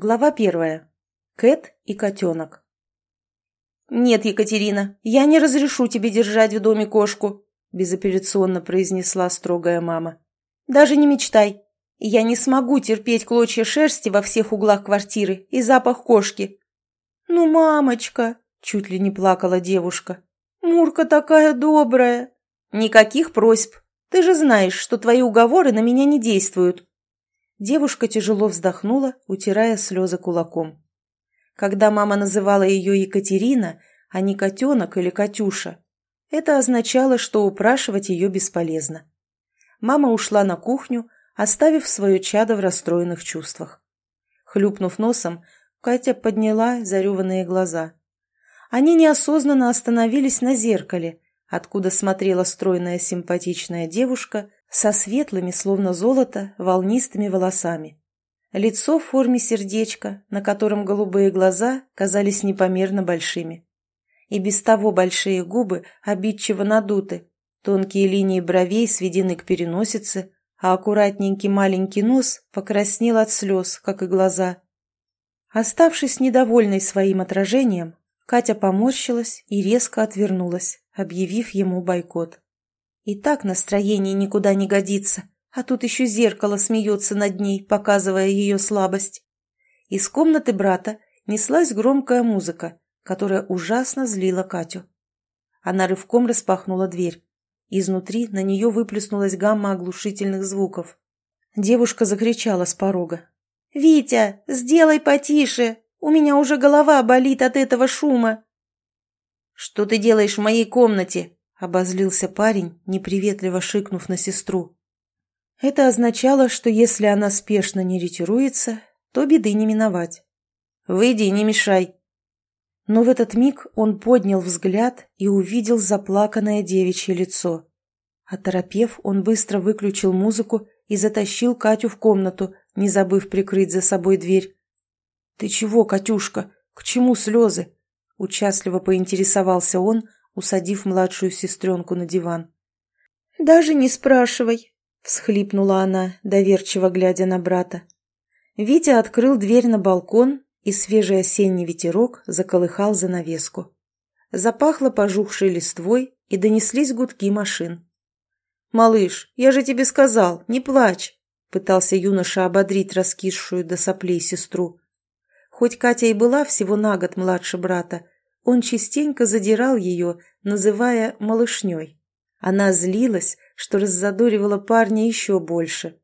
Глава первая. Кэт и котенок. «Нет, Екатерина, я не разрешу тебе держать в доме кошку», безапелляционно произнесла строгая мама. «Даже не мечтай. Я не смогу терпеть клочья шерсти во всех углах квартиры и запах кошки». «Ну, мамочка!» – чуть ли не плакала девушка. «Мурка такая добрая!» «Никаких просьб. Ты же знаешь, что твои уговоры на меня не действуют», Девушка тяжело вздохнула, утирая слезы кулаком. Когда мама называла ее Екатерина, а не котенок или Катюша, это означало, что упрашивать ее бесполезно. Мама ушла на кухню, оставив свое чадо в расстроенных чувствах. Хлюпнув носом, Катя подняла зареванные глаза. Они неосознанно остановились на зеркале, откуда смотрела стройная симпатичная девушка со светлыми, словно золото, волнистыми волосами. Лицо в форме сердечка, на котором голубые глаза казались непомерно большими. И без того большие губы обидчиво надуты, тонкие линии бровей сведены к переносице, а аккуратненький маленький нос покраснел от слез, как и глаза. Оставшись недовольной своим отражением, Катя поморщилась и резко отвернулась, объявив ему бойкот. И так настроение никуда не годится, а тут еще зеркало смеется над ней, показывая ее слабость. Из комнаты брата неслась громкая музыка, которая ужасно злила Катю. Она рывком распахнула дверь. Изнутри на нее выплеснулась гамма оглушительных звуков. Девушка закричала с порога. «Витя, сделай потише! У меня уже голова болит от этого шума!» «Что ты делаешь в моей комнате?» Обозлился парень, неприветливо шикнув на сестру. Это означало, что если она спешно не ретируется, то беды не миновать. «Выйди и не мешай!» Но в этот миг он поднял взгляд и увидел заплаканное девичье лицо. Оторопев, он быстро выключил музыку и затащил Катю в комнату, не забыв прикрыть за собой дверь. «Ты чего, Катюшка? К чему слезы?» Участливо поинтересовался он, усадив младшую сестренку на диван. «Даже не спрашивай», — всхлипнула она, доверчиво глядя на брата. Витя открыл дверь на балкон, и свежий осенний ветерок заколыхал занавеску. Запахло пожухшей листвой, и донеслись гудки машин. «Малыш, я же тебе сказал, не плачь!» — пытался юноша ободрить раскисшую до соплей сестру. Хоть Катя и была всего на год младше брата, он частенько задирал ее, называя малышней. Она злилась, что раззадоривала парня еще больше.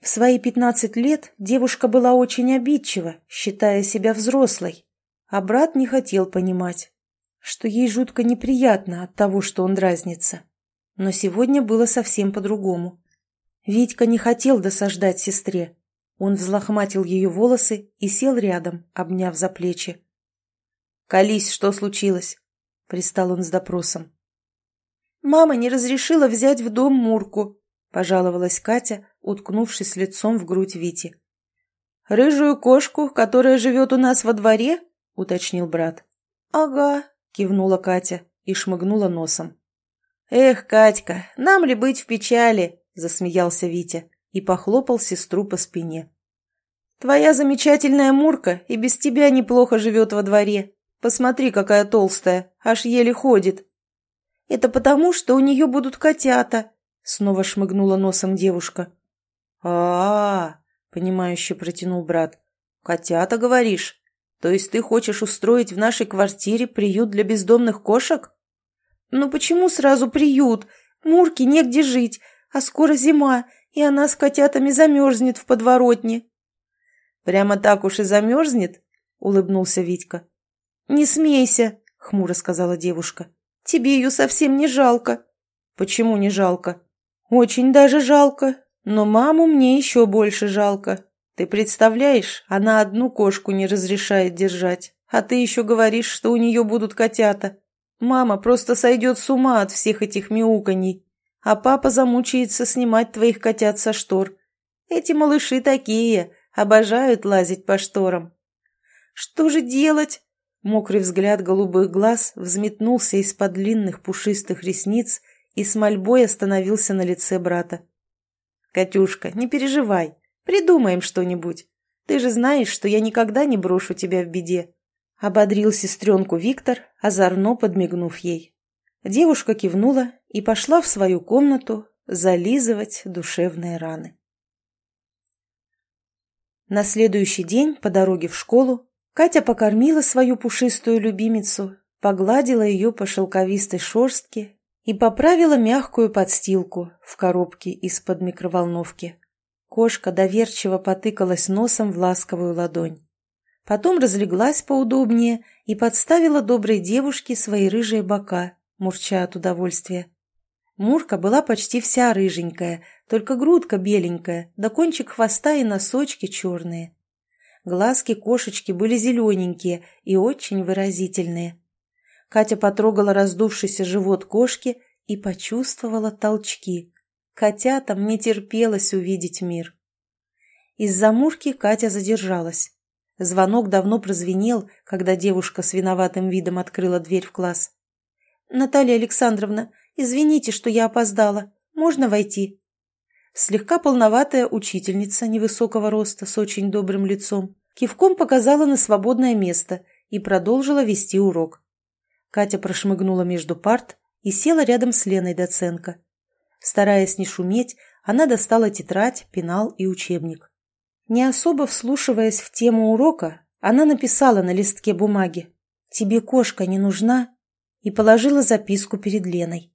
В свои пятнадцать лет девушка была очень обидчива, считая себя взрослой, а брат не хотел понимать, что ей жутко неприятно от того, что он дразнится. Но сегодня было совсем по-другому. Витька не хотел досаждать сестре. Он взлохматил ее волосы и сел рядом, обняв за плечи. «Колись, что случилось?» — пристал он с допросом. «Мама не разрешила взять в дом Мурку», — пожаловалась Катя, уткнувшись лицом в грудь Вити. «Рыжую кошку, которая живет у нас во дворе?» — уточнил брат. «Ага», — кивнула Катя и шмыгнула носом. «Эх, Катька, нам ли быть в печали?» — засмеялся Витя и похлопал сестру по спине. «Твоя замечательная Мурка и без тебя неплохо живет во дворе. Посмотри, какая толстая, аж еле ходит. Это потому, что у нее будут котята, снова шмыгнула носом девушка. А, -а, -а понимающе протянул брат. Котята, говоришь? То есть ты хочешь устроить в нашей квартире приют для бездомных кошек? Ну почему сразу приют? Мурке негде жить, а скоро зима, и она с котятами замерзнет в подворотне. Прямо так уж и замерзнет? Улыбнулся Витька. «Не смейся», — хмуро сказала девушка. «Тебе ее совсем не жалко». «Почему не жалко?» «Очень даже жалко. Но маму мне еще больше жалко. Ты представляешь, она одну кошку не разрешает держать, а ты еще говоришь, что у нее будут котята. Мама просто сойдет с ума от всех этих мяуканий, а папа замучается снимать твоих котят со штор. Эти малыши такие, обожают лазить по шторам». «Что же делать?» Мокрый взгляд голубых глаз взметнулся из-под длинных пушистых ресниц и с мольбой остановился на лице брата. «Катюшка, не переживай, придумаем что-нибудь. Ты же знаешь, что я никогда не брошу тебя в беде», — ободрил сестренку Виктор, озорно подмигнув ей. Девушка кивнула и пошла в свою комнату зализывать душевные раны. На следующий день по дороге в школу Катя покормила свою пушистую любимицу, погладила ее по шелковистой шерстке и поправила мягкую подстилку в коробке из-под микроволновки. Кошка доверчиво потыкалась носом в ласковую ладонь. Потом разлеглась поудобнее и подставила доброй девушке свои рыжие бока, мурча от удовольствия. Мурка была почти вся рыженькая, только грудка беленькая, да кончик хвоста и носочки черные. Глазки кошечки были зелененькие и очень выразительные. Катя потрогала раздувшийся живот кошки и почувствовала толчки. Котятам не терпелось увидеть мир. Из-за Мурки Катя задержалась. Звонок давно прозвенел, когда девушка с виноватым видом открыла дверь в класс. «Наталья Александровна, извините, что я опоздала. Можно войти?» Слегка полноватая учительница невысокого роста с очень добрым лицом кивком показала на свободное место и продолжила вести урок. Катя прошмыгнула между парт и села рядом с Леной Доценко. Стараясь не шуметь, она достала тетрадь, пенал и учебник. Не особо вслушиваясь в тему урока, она написала на листке бумаги «Тебе кошка не нужна?» и положила записку перед Леной.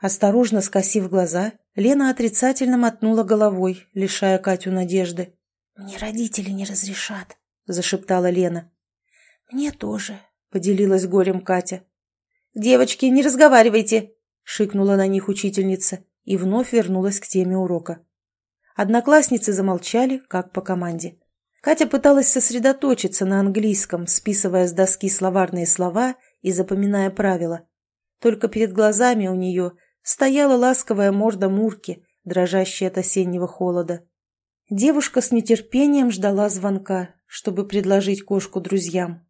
Осторожно скосив глаза, Лена отрицательно мотнула головой, лишая Катю надежды. «Мне родители не разрешат», — зашептала Лена. «Мне тоже», — поделилась горем Катя. «Девочки, не разговаривайте!» шикнула на них учительница и вновь вернулась к теме урока. Одноклассницы замолчали, как по команде. Катя пыталась сосредоточиться на английском, списывая с доски словарные слова и запоминая правила. Только перед глазами у нее стояла ласковая морда Мурки, дрожащая от осеннего холода. Девушка с нетерпением ждала звонка, чтобы предложить кошку друзьям.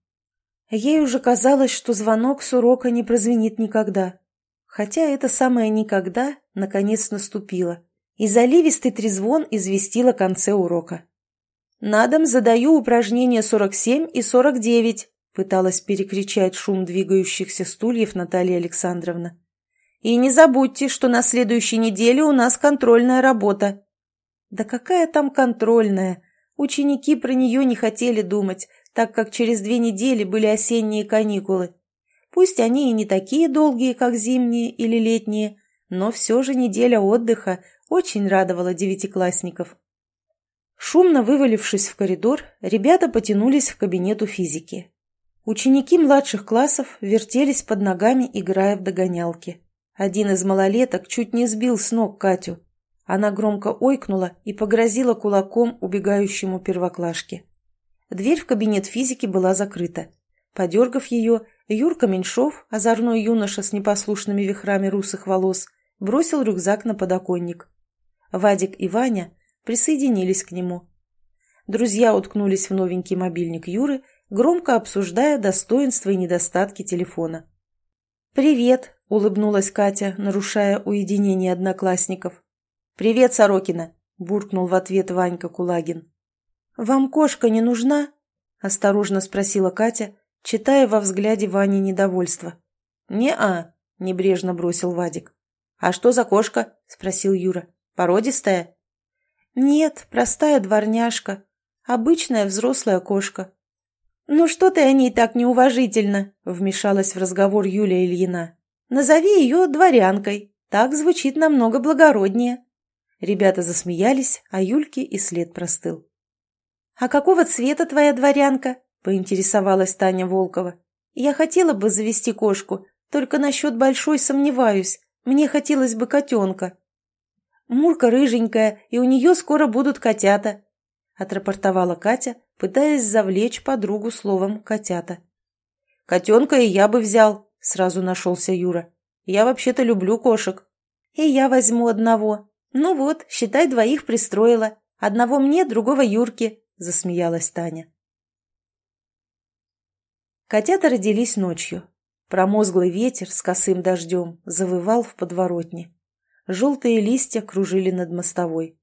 Ей уже казалось, что звонок с урока не прозвенит никогда. Хотя это самое «никогда» наконец наступило, и заливистый трезвон известил о конце урока. «На дом задаю упражнения 47 и 49», пыталась перекричать шум двигающихся стульев Наталья Александровна. «И не забудьте, что на следующей неделе у нас контрольная работа». «Да какая там контрольная? Ученики про нее не хотели думать, так как через две недели были осенние каникулы. Пусть они и не такие долгие, как зимние или летние, но все же неделя отдыха очень радовала девятиклассников. Шумно вывалившись в коридор, ребята потянулись к кабинету физики. Ученики младших классов вертелись под ногами, играя в догонялки. Один из малолеток чуть не сбил с ног Катю. Она громко ойкнула и погрозила кулаком убегающему первоклашке. Дверь в кабинет физики была закрыта. Подергав ее, Юрка Меньшов, озорной юноша с непослушными вихрами русых волос, бросил рюкзак на подоконник. Вадик и Ваня присоединились к нему. Друзья уткнулись в новенький мобильник Юры, громко обсуждая достоинства и недостатки телефона. «Привет!» — улыбнулась Катя, нарушая уединение одноклассников. «Привет, Сорокина!» — буркнул в ответ Ванька Кулагин. «Вам кошка не нужна?» — осторожно спросила Катя, читая во взгляде Вани недовольство. «Не-а», — небрежно бросил Вадик. «А что за кошка?» — спросил Юра. «Породистая?» «Нет, простая дворняжка. Обычная взрослая кошка». «Ну что ты о ней так неуважительно?» — вмешалась в разговор Юлия Ильина. «Назови ее дворянкой. Так звучит намного благороднее». Ребята засмеялись, а Юльке и след простыл. «А какого цвета твоя дворянка?» — поинтересовалась Таня Волкова. «Я хотела бы завести кошку, только насчет большой сомневаюсь. Мне хотелось бы котенка». «Мурка рыженькая, и у нее скоро будут котята», — отрапортовала Катя, пытаясь завлечь подругу словом «котята». «Котенка и я бы взял», — сразу нашелся Юра. «Я вообще-то люблю кошек». «И я возьму одного. Ну вот, считай, двоих пристроила. Одного мне, другого Юрке», — засмеялась Таня. Котята родились ночью. Промозглый ветер с косым дождем завывал в подворотне. Желтые листья кружили над мостовой.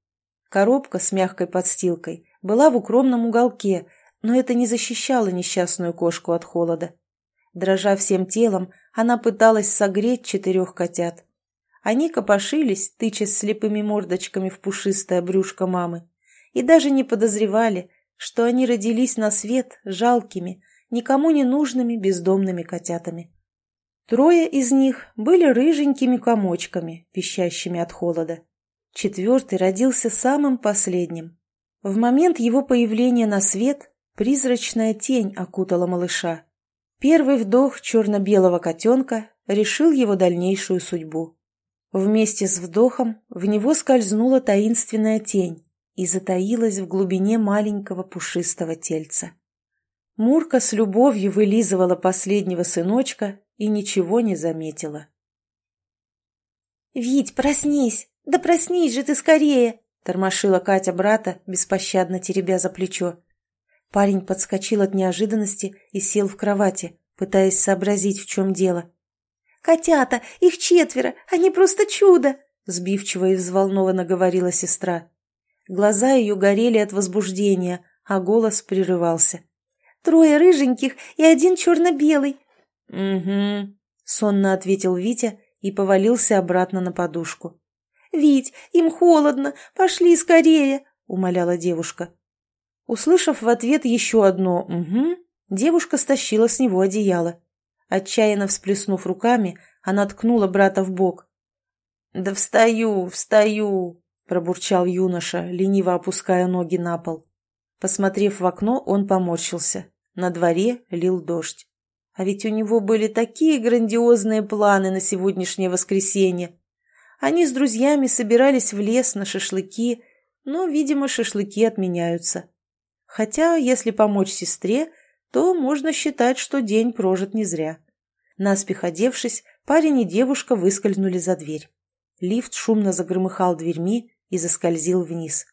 Коробка с мягкой подстилкой была в укромном уголке, но это не защищало несчастную кошку от холода. Дрожа всем телом, она пыталась согреть четырех котят. Они копошились, тычась слепыми мордочками в пушистое брюшко мамы, и даже не подозревали, что они родились на свет жалкими, никому не нужными бездомными котятами. Трое из них были рыженькими комочками, пищащими от холода. Четвертый родился самым последним. В момент его появления на свет призрачная тень окутала малыша. Первый вдох черно-белого котенка решил его дальнейшую судьбу. Вместе с вдохом в него скользнула таинственная тень и затаилась в глубине маленького пушистого тельца. Мурка с любовью вылизывала последнего сыночка и ничего не заметила. «Вить, проснись! Да проснись же ты скорее!» тормошила Катя брата, беспощадно теребя за плечо. Парень подскочил от неожиданности и сел в кровати, пытаясь сообразить, в чем дело. «Котята! Их четверо! Они просто чудо!» сбивчиво и взволнованно говорила сестра. Глаза ее горели от возбуждения, а голос прерывался. «Трое рыженьких и один черно-белый. «Угу», — сонно ответил Витя и повалился обратно на подушку. «Вить, им холодно, пошли скорее», — умоляла девушка. Услышав в ответ еще одно «угу», девушка стащила с него одеяло. Отчаянно всплеснув руками, она ткнула брата в бок. «Да встаю, встаю!» — пробурчал юноша, лениво опуская ноги на пол. Посмотрев в окно, он поморщился. На дворе лил дождь. А ведь у него были такие грандиозные планы на сегодняшнее воскресенье. Они с друзьями собирались в лес на шашлыки, но, видимо, шашлыки отменяются. Хотя, если помочь сестре, то можно считать, что день прожит не зря. Наспех одевшись, парень и девушка выскользнули за дверь. Лифт шумно загромыхал дверьми и заскользил вниз.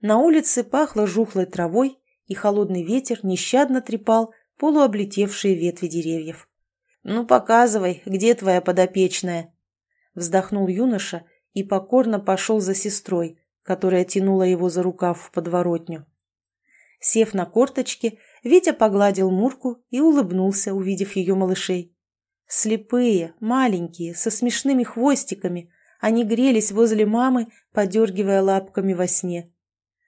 На улице пахло жухлой травой, и холодный ветер нещадно трепал полуоблетевшие ветви деревьев. «Ну, показывай, где твоя подопечная?» Вздохнул юноша и покорно пошел за сестрой, которая тянула его за рукав в подворотню. Сев на корточки, Витя погладил Мурку и улыбнулся, увидев ее малышей. Слепые, маленькие, со смешными хвостиками, они грелись возле мамы, подергивая лапками во сне.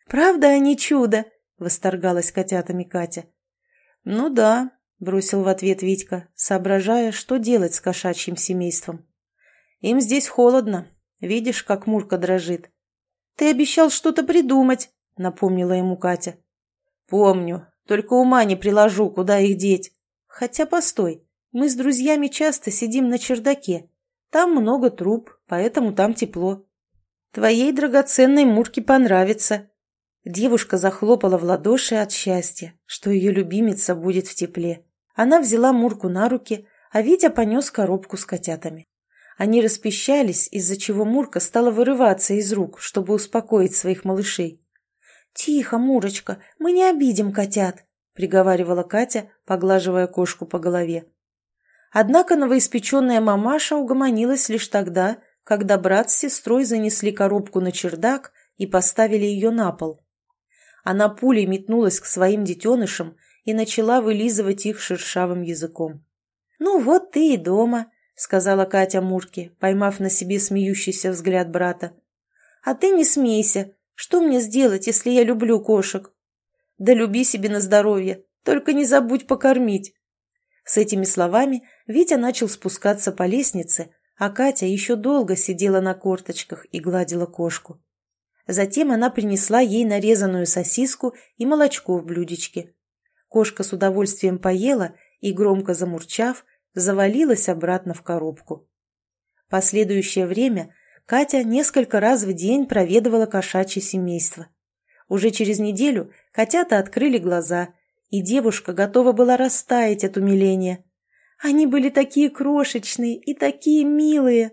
«Правда они чудо?» — восторгалась котятами Катя. «Ну да», — бросил в ответ Витька, соображая, что делать с кошачьим семейством. «Им здесь холодно. Видишь, как Мурка дрожит». «Ты обещал что-то придумать», — напомнила ему Катя. «Помню, только ума не приложу, куда их деть. Хотя постой, мы с друзьями часто сидим на чердаке. Там много труб, поэтому там тепло. Твоей драгоценной Мурке понравится», Девушка захлопала в ладоши от счастья, что ее любимица будет в тепле. Она взяла Мурку на руки, а Витя понес коробку с котятами. Они распищались, из-за чего Мурка стала вырываться из рук, чтобы успокоить своих малышей. «Тихо, Мурочка, мы не обидим котят», — приговаривала Катя, поглаживая кошку по голове. Однако новоиспеченная мамаша угомонилась лишь тогда, когда брат с сестрой занесли коробку на чердак и поставили ее на пол. Она пулей метнулась к своим детенышам и начала вылизывать их шершавым языком. «Ну вот ты и дома», — сказала Катя Мурке, поймав на себе смеющийся взгляд брата. «А ты не смейся. Что мне сделать, если я люблю кошек?» «Да люби себе на здоровье, только не забудь покормить». С этими словами Витя начал спускаться по лестнице, а Катя еще долго сидела на корточках и гладила кошку. Затем она принесла ей нарезанную сосиску и молочко в блюдечке. Кошка с удовольствием поела и, громко замурчав, завалилась обратно в коробку. Последующее время Катя несколько раз в день проведывала кошачье семейство. Уже через неделю котята открыли глаза, и девушка готова была растаять от умиления. Они были такие крошечные и такие милые.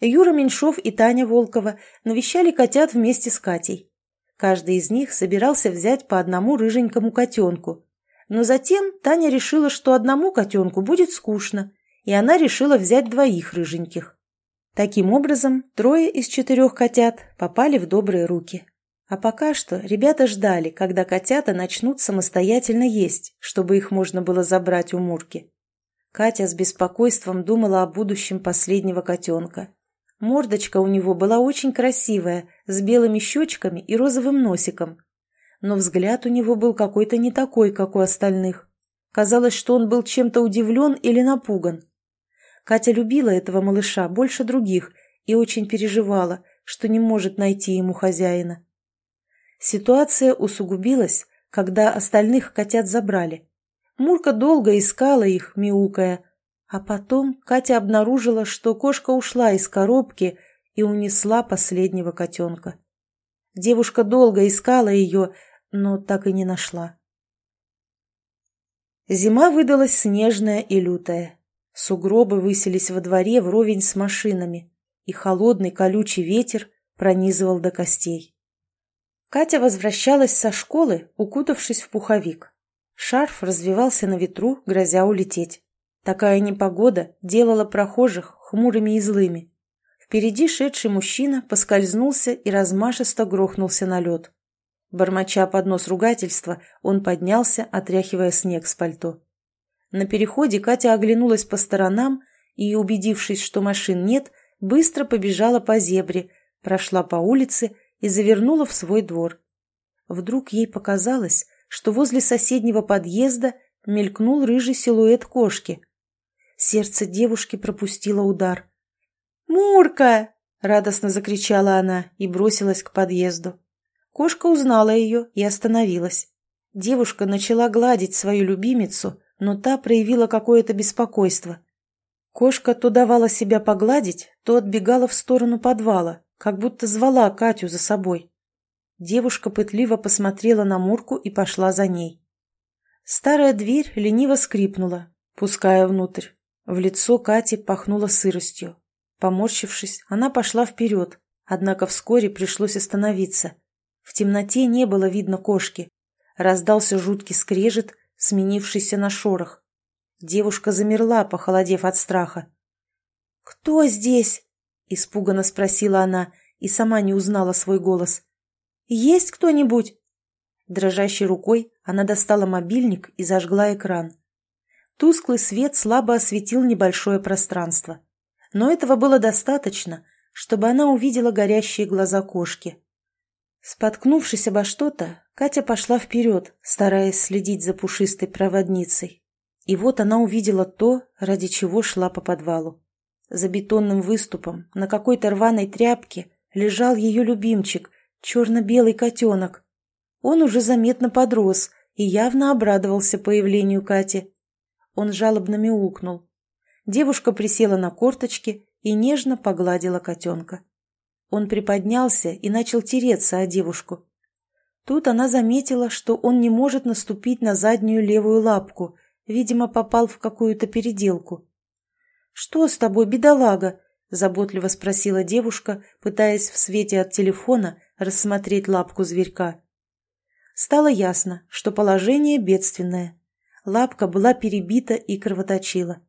Юра Меньшов и Таня Волкова навещали котят вместе с Катей. Каждый из них собирался взять по одному рыженькому котенку. Но затем Таня решила, что одному котенку будет скучно, и она решила взять двоих рыженьких. Таким образом, трое из четырех котят попали в добрые руки. А пока что ребята ждали, когда котята начнут самостоятельно есть, чтобы их можно было забрать у Мурки. Катя с беспокойством думала о будущем последнего котенка. Мордочка у него была очень красивая, с белыми щечками и розовым носиком. Но взгляд у него был какой-то не такой, как у остальных. Казалось, что он был чем-то удивлен или напуган. Катя любила этого малыша больше других и очень переживала, что не может найти ему хозяина. Ситуация усугубилась, когда остальных котят забрали. Мурка долго искала их, мяукая, а потом Катя обнаружила, что кошка ушла из коробки и унесла последнего котенка. Девушка долго искала ее, но так и не нашла. Зима выдалась снежная и лютая. Сугробы высились во дворе вровень с машинами, и холодный колючий ветер пронизывал до костей. Катя возвращалась со школы, укутавшись в пуховик. Шарф развивался на ветру, грозя улететь. Такая непогода делала прохожих хмурыми и злыми. Впереди шедший мужчина поскользнулся и размашисто грохнулся на лед. Бормоча под нос ругательства, он поднялся, отряхивая снег с пальто. На переходе Катя оглянулась по сторонам и, убедившись, что машин нет, быстро побежала по зебре, прошла по улице и завернула в свой двор. Вдруг ей показалось, что возле соседнего подъезда мелькнул рыжий силуэт кошки. Сердце девушки пропустило удар. «Мурка!» — радостно закричала она и бросилась к подъезду. Кошка узнала ее и остановилась. Девушка начала гладить свою любимицу, но та проявила какое-то беспокойство. Кошка то давала себя погладить, то отбегала в сторону подвала, как будто звала Катю за собой. Девушка пытливо посмотрела на Мурку и пошла за ней. Старая дверь лениво скрипнула, пуская внутрь. В лицо Кати пахнуло сыростью. Поморщившись, она пошла вперед, однако вскоре пришлось остановиться. В темноте не было видно кошки. Раздался жуткий скрежет, сменившийся на шорох. Девушка замерла, похолодев от страха. «Кто здесь?» – испуганно спросила она и сама не узнала свой голос. «Есть кто-нибудь?» Дрожащей рукой она достала мобильник и зажгла экран. Тусклый свет слабо осветил небольшое пространство. Но этого было достаточно, чтобы она увидела горящие глаза кошки. Споткнувшись обо что-то, Катя пошла вперед, стараясь следить за пушистой проводницей. И вот она увидела то, ради чего шла по подвалу. За бетонным выступом на какой-то рваной тряпке лежал ее любимчик, черно-белый котенок. Он уже заметно подрос и явно обрадовался появлению Кати. Он жалобно мяукнул. Девушка присела на корточки и нежно погладила котенка. Он приподнялся и начал тереться о девушку. Тут она заметила, что он не может наступить на заднюю левую лапку, видимо, попал в какую-то переделку. «Что с тобой, бедолага?» – заботливо спросила девушка, пытаясь в свете от телефона рассмотреть лапку зверька. Стало ясно, что положение бедственное. Лапка была перебита и кровоточила.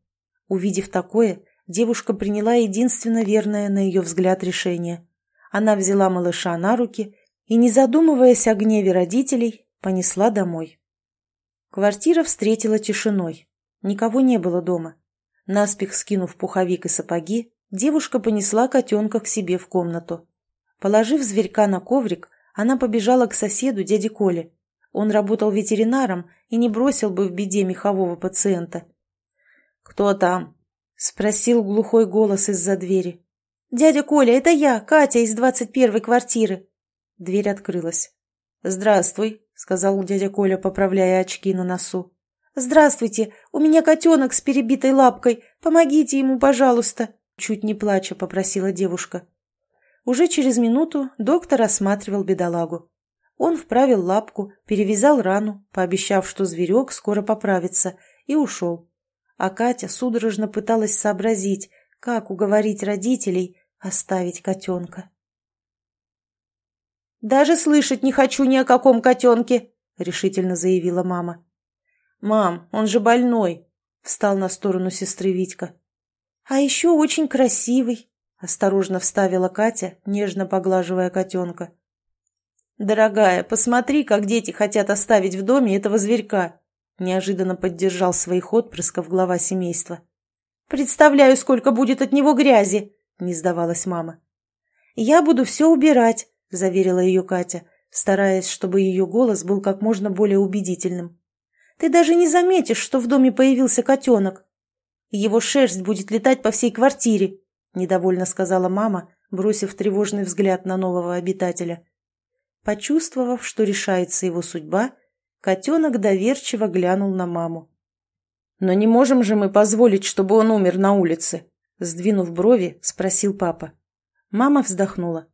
Увидев такое, девушка приняла единственно верное, на ее взгляд, решение. Она взяла малыша на руки и, не задумываясь о гневе родителей, понесла домой. Квартира встретила тишиной. Никого не было дома. Наспех скинув пуховик и сапоги, девушка понесла котенка к себе в комнату. Положив зверька на коврик, она побежала к соседу, дяде Коле. Он работал ветеринаром и не бросил бы в беде мехового пациента. «Кто там?» — спросил глухой голос из-за двери. «Дядя Коля, это я, Катя из двадцать первой квартиры». Дверь открылась. «Здравствуй», — сказал дядя Коля, поправляя очки на носу. «Здравствуйте, у меня котенок с перебитой лапкой. Помогите ему, пожалуйста», — чуть не плача попросила девушка. Уже через минуту доктор осматривал бедолагу. Он вправил лапку, перевязал рану, пообещав, что зверек скоро поправится, и ушел. А Катя судорожно пыталась сообразить, как уговорить родителей оставить котенка. «Даже слышать не хочу ни о каком котенке», — решительно заявила мама. «Мам, он же больной», — встал на сторону сестры Витька. «А еще очень красивый», — осторожно вставила Катя, нежно поглаживая котенка. «Дорогая, посмотри, как дети хотят оставить в доме этого зверька!» Неожиданно поддержал своих отпрысков глава семейства. «Представляю, сколько будет от него грязи!» Не сдавалась мама. «Я буду все убирать», — заверила ее Катя, стараясь, чтобы ее голос был как можно более убедительным. «Ты даже не заметишь, что в доме появился котенок. Его шерсть будет летать по всей квартире», — недовольно сказала мама, бросив тревожный взгляд на нового обитателя. Почувствовав, что решается его судьба, котенок доверчиво глянул на маму. «Но не можем же мы позволить, чтобы он умер на улице?» Сдвинув брови, спросил папа. Мама вздохнула.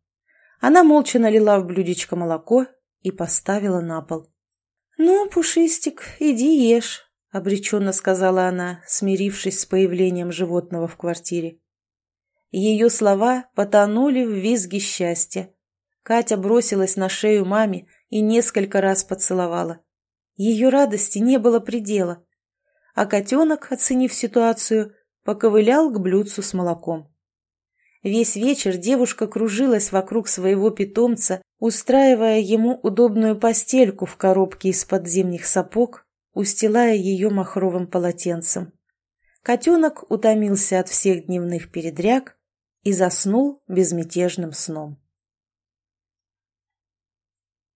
Она молча налила в блюдечко молоко и поставила на пол. «Ну, Пушистик, иди ешь», — обреченно сказала она, смирившись с появлением животного в квартире. Ее слова потонули в визге счастья. Катя бросилась на шею маме и несколько раз поцеловала. Ее радости не было предела. А котенок, оценив ситуацию, поковылял к блюдцу с молоком. Весь вечер девушка кружилась вокруг своего питомца, устраивая ему удобную постельку в коробке из подземных сапог, устилая ее махровым полотенцем. Котенок утомился от всех дневных передряг и заснул безмятежным сном.